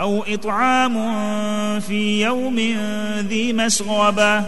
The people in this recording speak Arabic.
أو إطعام في يوم ذي مسغبة.